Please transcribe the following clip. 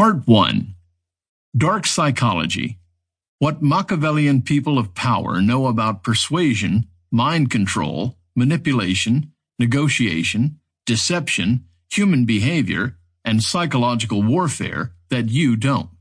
Part 1 Dark Psychology What Machiavellian people of power know about persuasion, mind control, manipulation, negotiation, deception, human behavior, and psychological warfare that you don't.